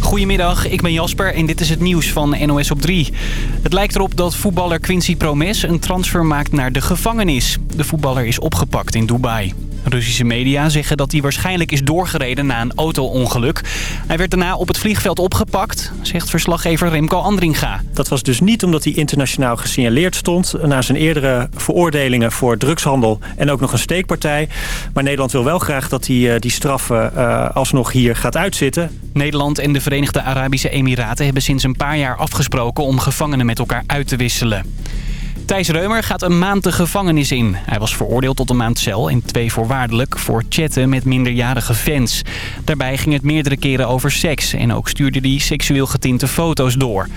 Goedemiddag, ik ben Jasper en dit is het nieuws van NOS op 3. Het lijkt erop dat voetballer Quincy Promes een transfer maakt naar de gevangenis. De voetballer is opgepakt in Dubai. Russische media zeggen dat hij waarschijnlijk is doorgereden na een auto-ongeluk. Hij werd daarna op het vliegveld opgepakt, zegt verslaggever Remco Andringa. Dat was dus niet omdat hij internationaal gesignaleerd stond... na zijn eerdere veroordelingen voor drugshandel en ook nog een steekpartij. Maar Nederland wil wel graag dat hij die straffen uh, alsnog hier gaat uitzitten. Nederland en de Verenigde Arabische Emiraten hebben sinds een paar jaar afgesproken... om gevangenen met elkaar uit te wisselen. Thijs Reumer gaat een maand de gevangenis in. Hij was veroordeeld tot een maand cel en twee voorwaardelijk voor chatten met minderjarige fans. Daarbij ging het meerdere keren over seks en ook stuurde hij seksueel getinte foto's door.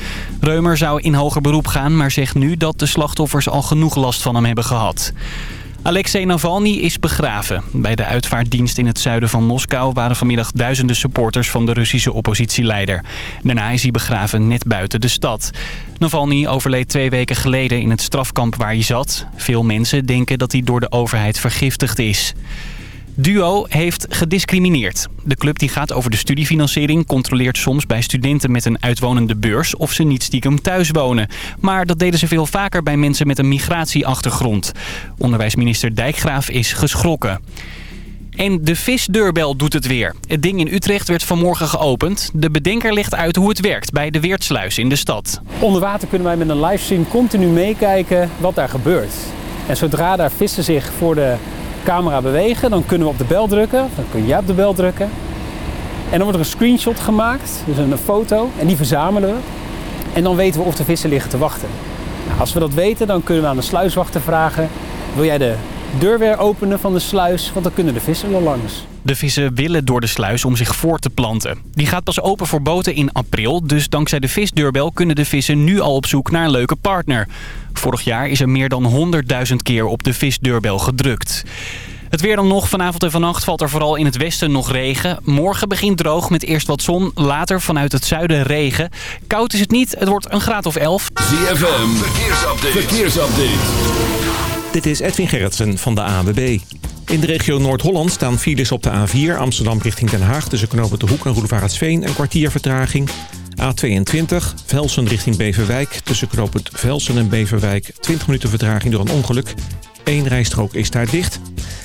Reumer zou in hoger beroep gaan, maar zegt nu dat de slachtoffers al genoeg last van hem hebben gehad. Alexei Navalny is begraven. Bij de uitvaartdienst in het zuiden van Moskou waren vanmiddag duizenden supporters van de Russische oppositieleider. Daarna is hij begraven net buiten de stad. Navalny overleed twee weken geleden in het strafkamp waar hij zat. Veel mensen denken dat hij door de overheid vergiftigd is. Duo heeft gediscrimineerd. De club die gaat over de studiefinanciering controleert soms bij studenten met een uitwonende beurs of ze niet stiekem thuis wonen. Maar dat deden ze veel vaker bij mensen met een migratieachtergrond. Onderwijsminister Dijkgraaf is geschrokken. En de visdeurbel doet het weer. Het ding in Utrecht werd vanmorgen geopend. De bedenker legt uit hoe het werkt bij de Weertsluis in de stad. Onder water kunnen wij met een livestream continu meekijken wat daar gebeurt. En zodra daar vissen zich voor de camera bewegen, dan kunnen we op de bel drukken. Dan kun jij op de bel drukken. En dan wordt er een screenshot gemaakt, dus een foto, en die verzamelen we. En dan weten we of de vissen liggen te wachten. Nou, als we dat weten, dan kunnen we aan de sluiswachter vragen... wil jij de deur weer openen van de sluis, want dan kunnen de vissen er langs. De vissen willen door de sluis om zich voor te planten. Die gaat pas open voor boten in april, dus dankzij de visdeurbel kunnen de vissen nu al op zoek naar een leuke partner. Vorig jaar is er meer dan 100.000 keer op de visdeurbel gedrukt. Het weer dan nog. Vanavond en vannacht valt er vooral in het westen nog regen. Morgen begint droog met eerst wat zon, later vanuit het zuiden regen. Koud is het niet, het wordt een graad of 11. ZFM, verkeersupdate. verkeersupdate. Dit is Edwin Gerritsen van de ANWB. In de regio Noord-Holland staan files op de A4 Amsterdam richting Den Haag... tussen knopen de Hoek en Roelevaretsveen een kwartier vertraging. A22 Velsen richting Beverwijk tussen knooppunt Velsen en Beverwijk... 20 minuten vertraging door een ongeluk. Eén rijstrook is daar dicht.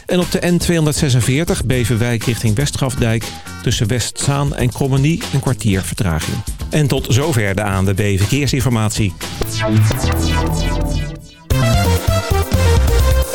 En op de N246 Beverwijk richting Westgrafdijk... tussen Westzaan en Krommenie een kwartier vertraging. En tot zover de ANWB Verkeersinformatie.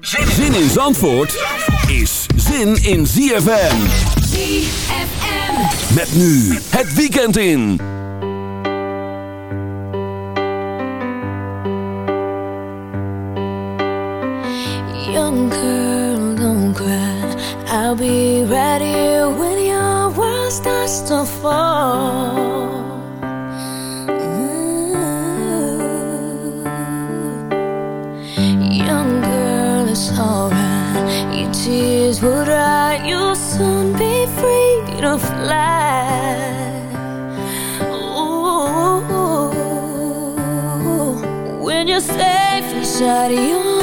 Zin in Zandvoort is zin in ZFM. ZFM. Met nu het weekend in. Young girl, don't cry. I'll be right here when your world starts to fall. Ooh, when you're safely shut your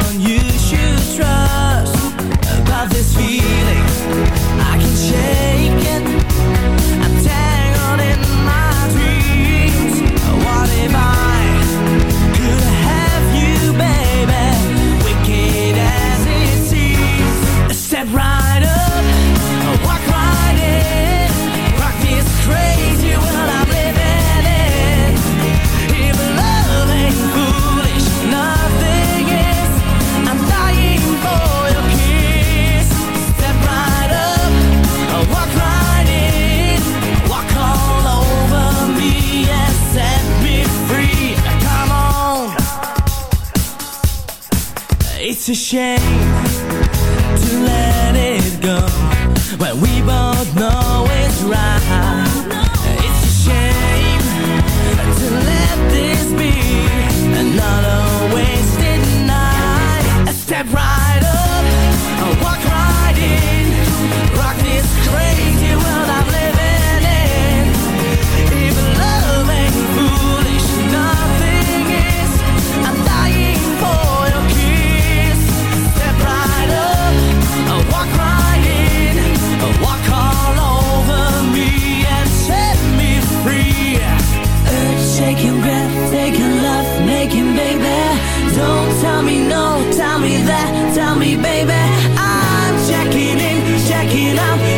on you. A shame making out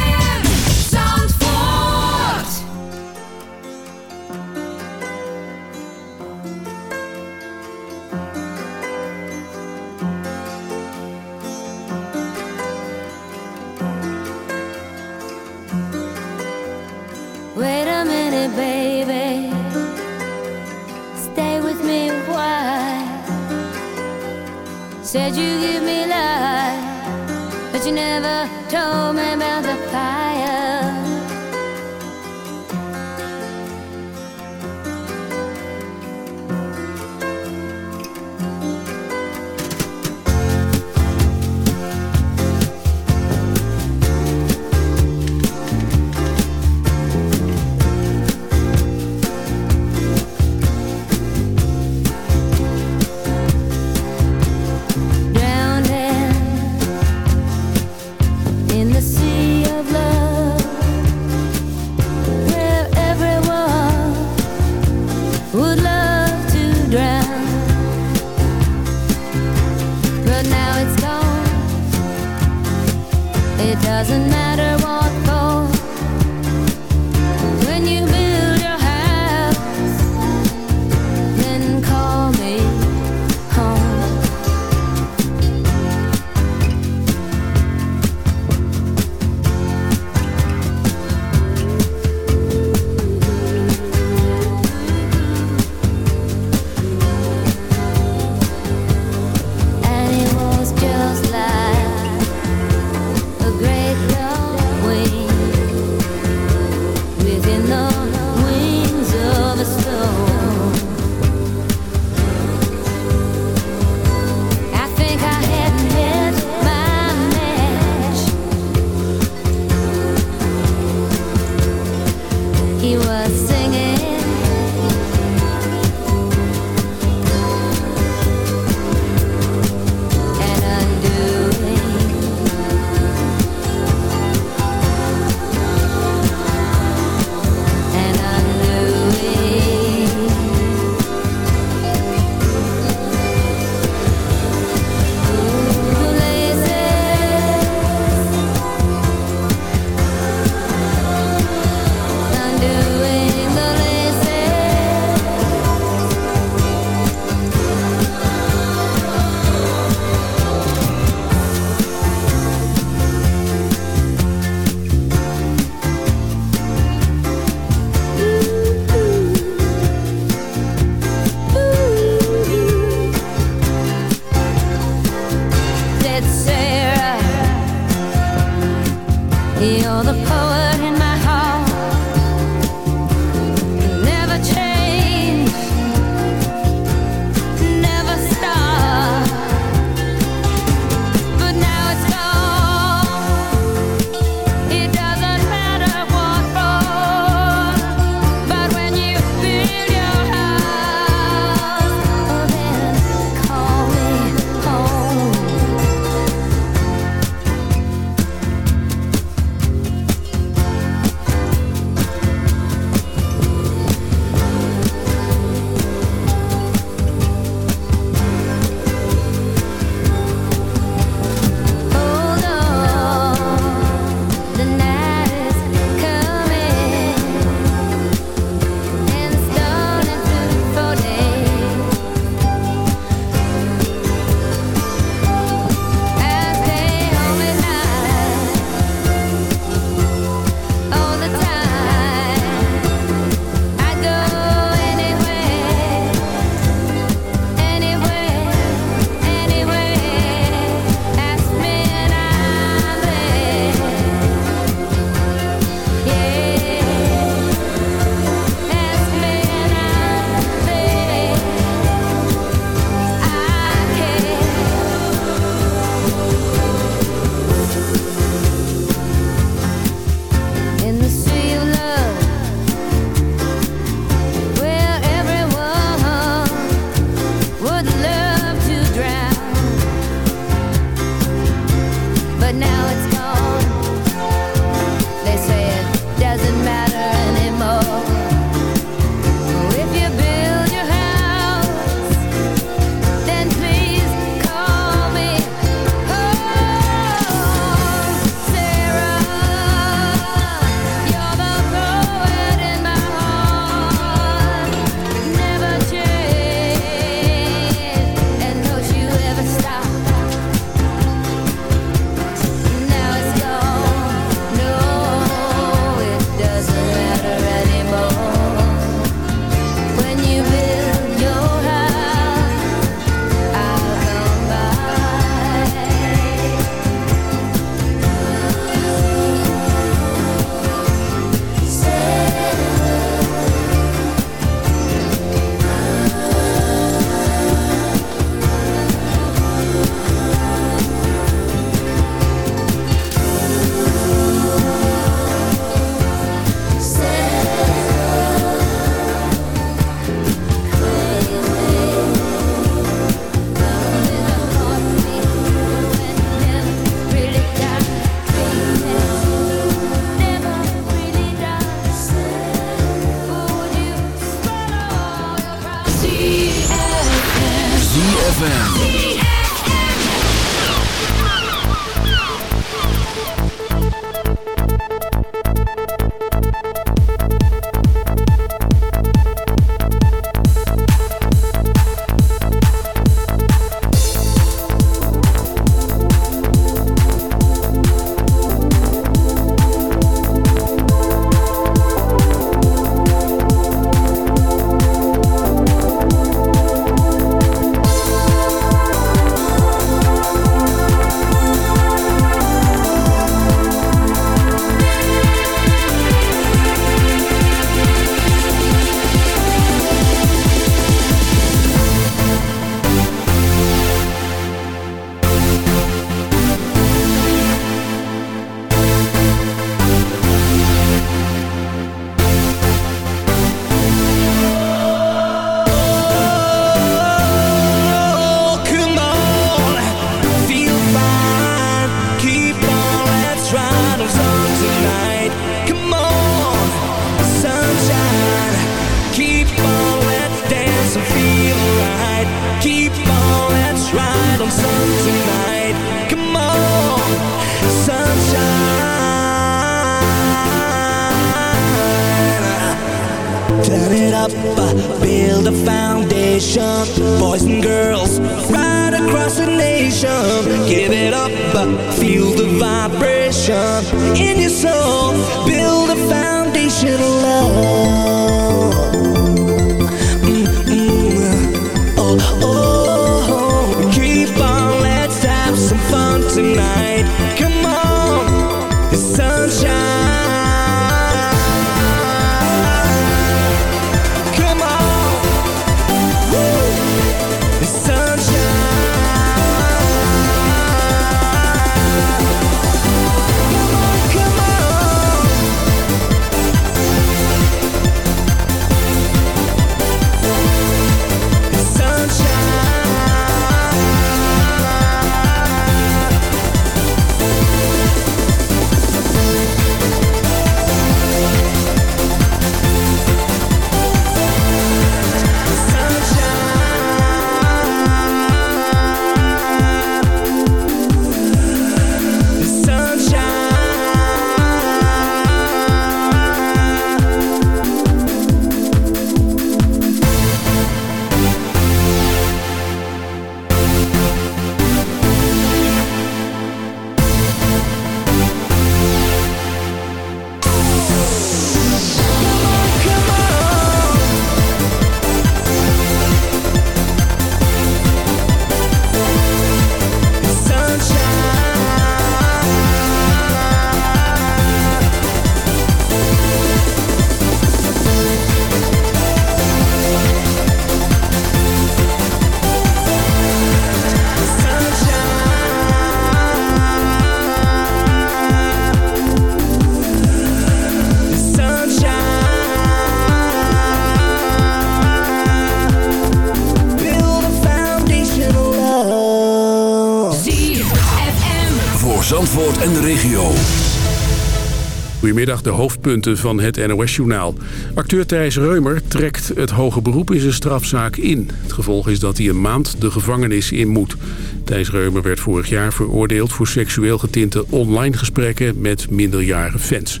hoofdpunten van het NOS-journaal. Acteur Thijs Reumer trekt het hoge beroep in zijn strafzaak in. Het gevolg is dat hij een maand de gevangenis in moet. Thijs Reumer werd vorig jaar veroordeeld voor seksueel getinte online gesprekken met minderjarige fans.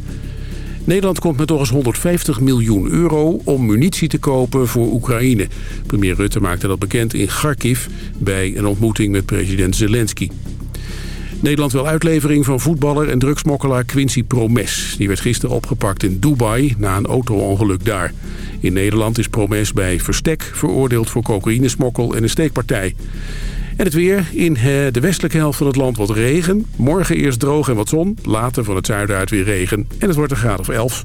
Nederland komt met nog eens 150 miljoen euro om munitie te kopen voor Oekraïne. Premier Rutte maakte dat bekend in Kharkiv bij een ontmoeting met president Zelensky. Nederland wil uitlevering van voetballer en drugsmokkelaar Quincy Promes. Die werd gisteren opgepakt in Dubai na een auto-ongeluk daar. In Nederland is Promes bij Verstek veroordeeld voor cocaïnesmokkel en een steekpartij. En het weer. In eh, de westelijke helft van het land wat regen. Morgen eerst droog en wat zon. Later van het zuiden uit weer regen. En het wordt een graad of 11.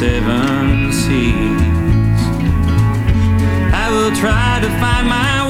seven seas. I will try to find my way.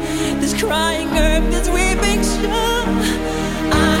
this crying earth, this weeping shore? What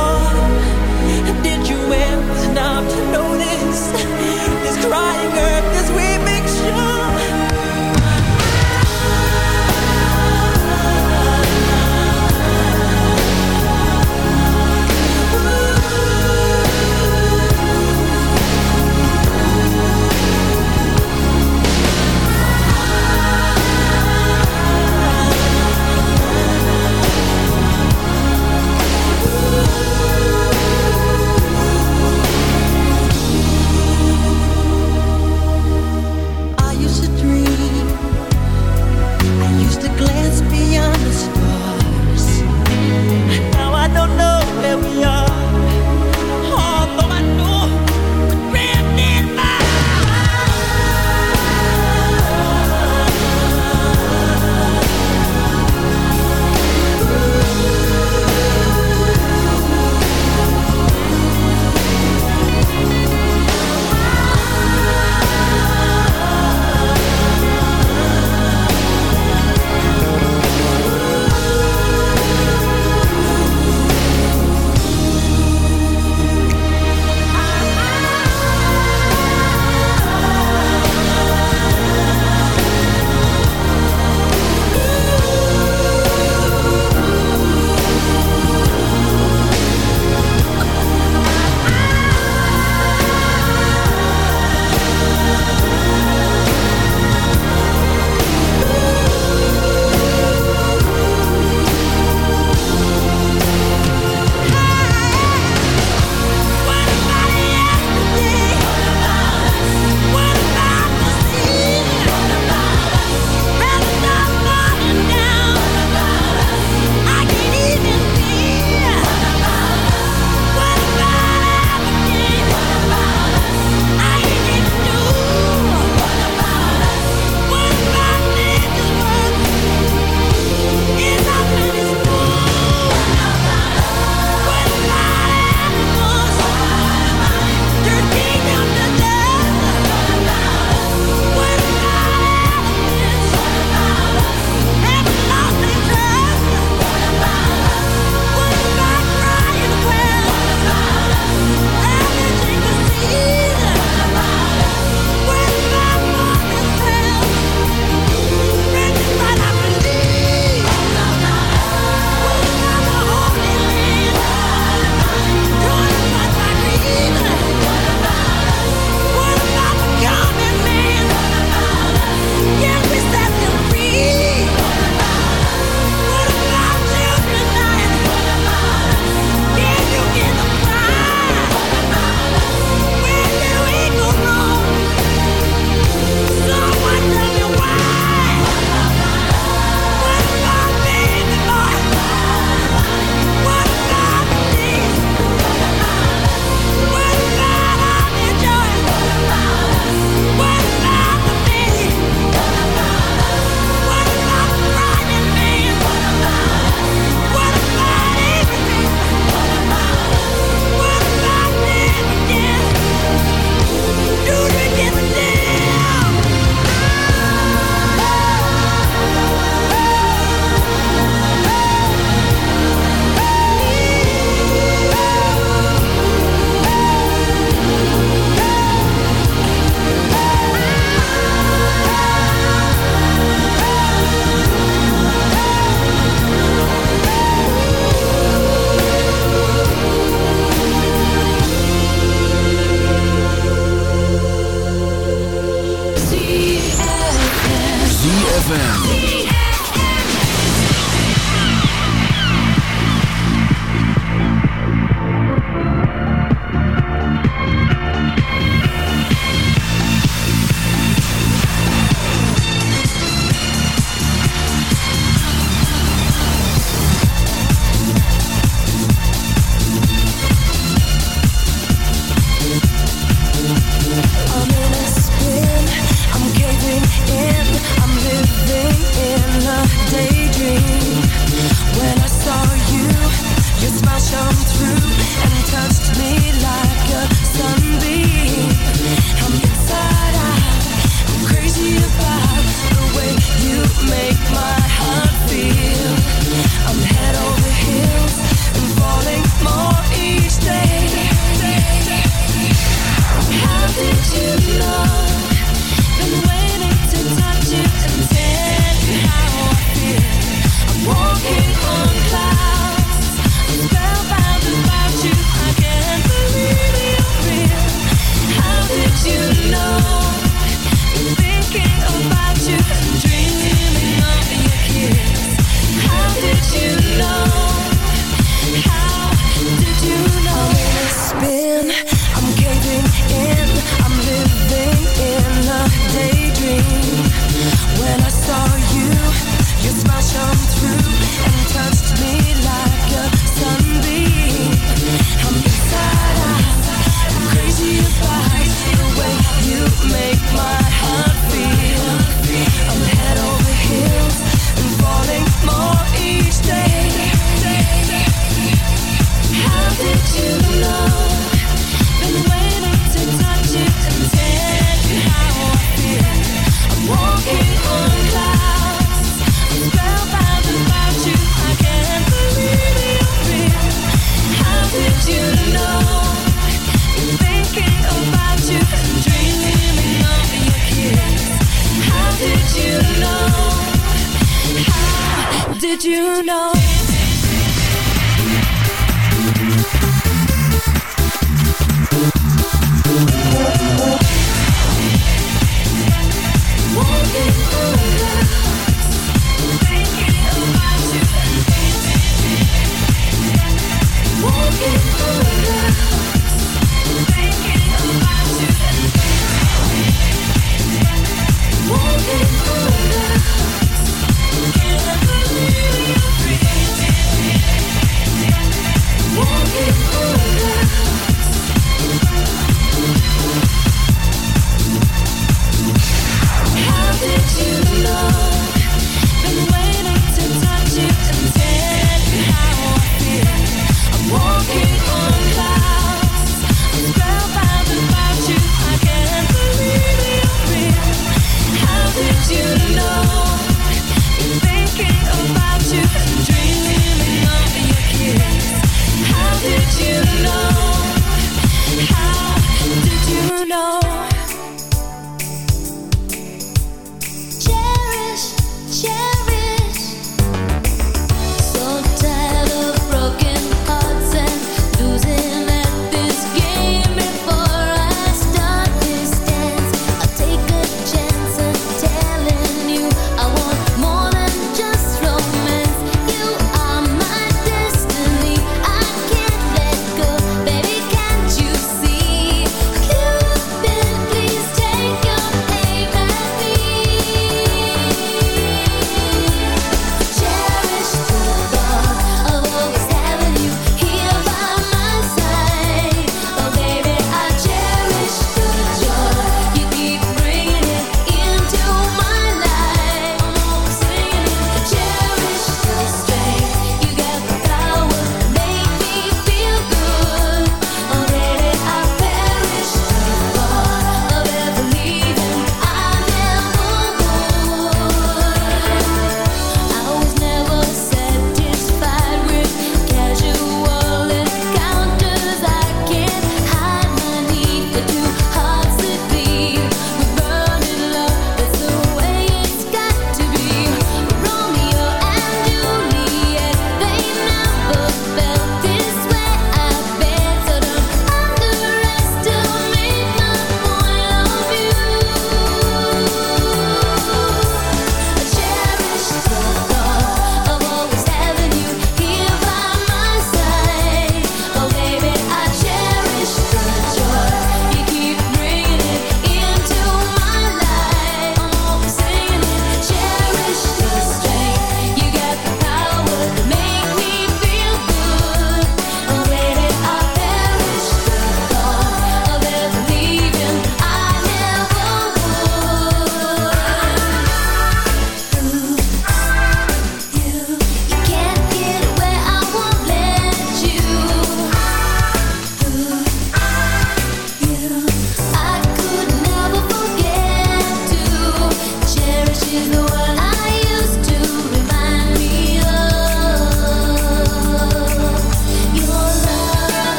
Ever stop to notice this crying earth, this weeping